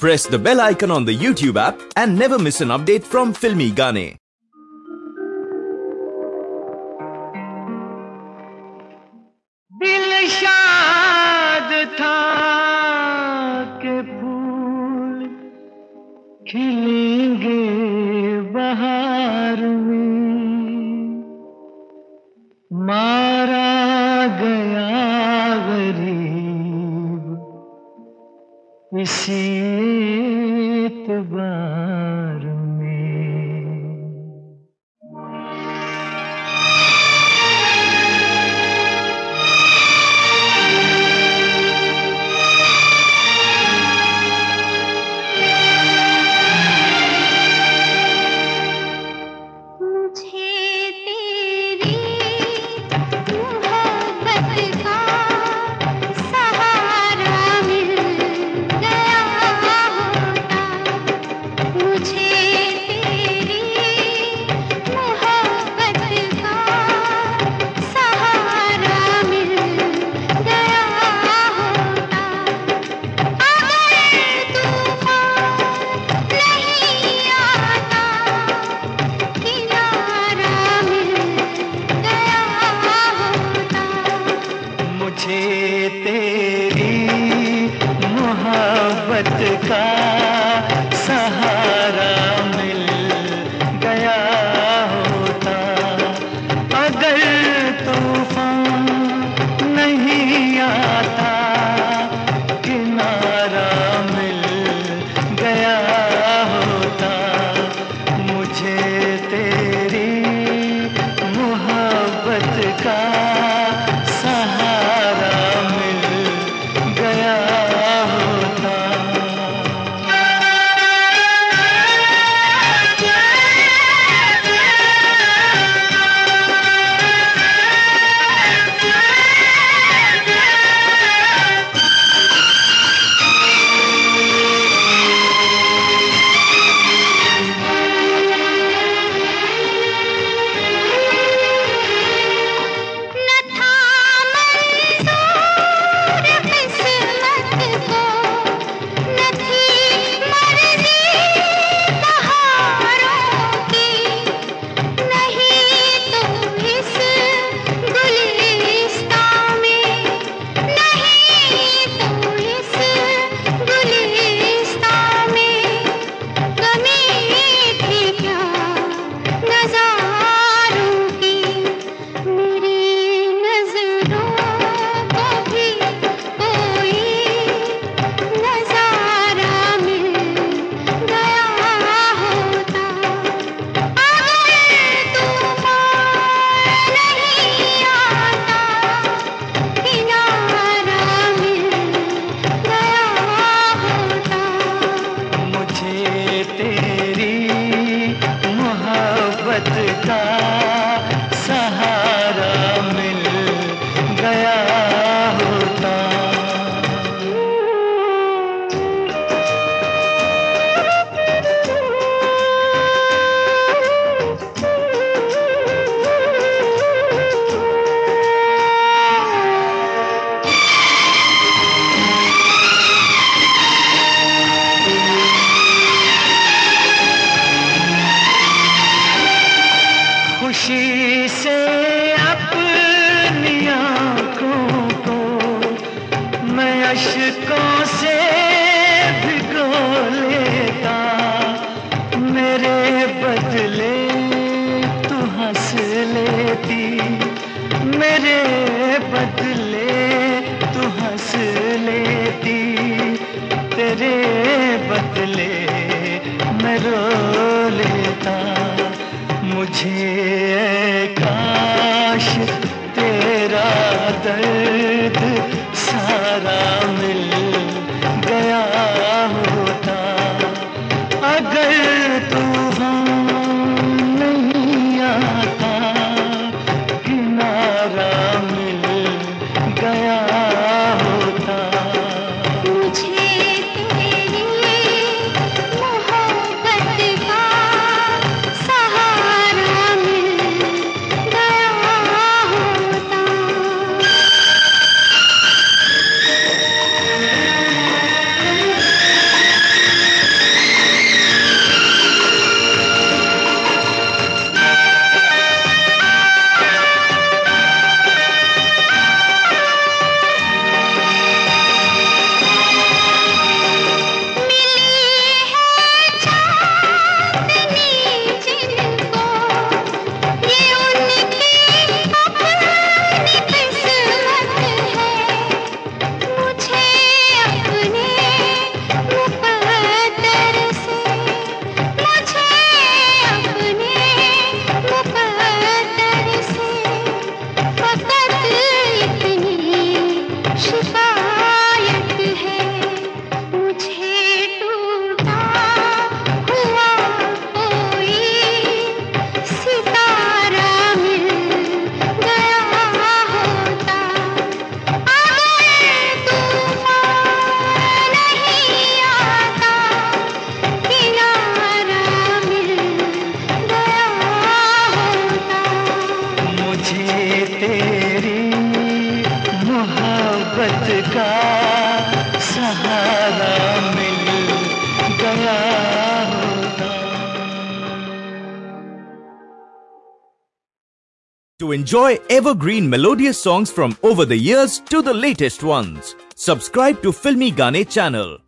Press the bell icon on the YouTube app and never miss an update from Filmy Gane. 心。मुझे तेरी मोहब्बत का सहारा मिल गया होता। अगर तूफ़ान नहीं आता, किनारा मिल गया होता। मुझे खुशी से अपनी आँखों को मैं अशकों से भिगो लेता। मेरे बदले तू हंस लेती। मेरे बदले तू हंस लेती। तेरे To enjoy evergreen melodious songs from over the years to the latest ones, subscribe to Filmy Gane channel.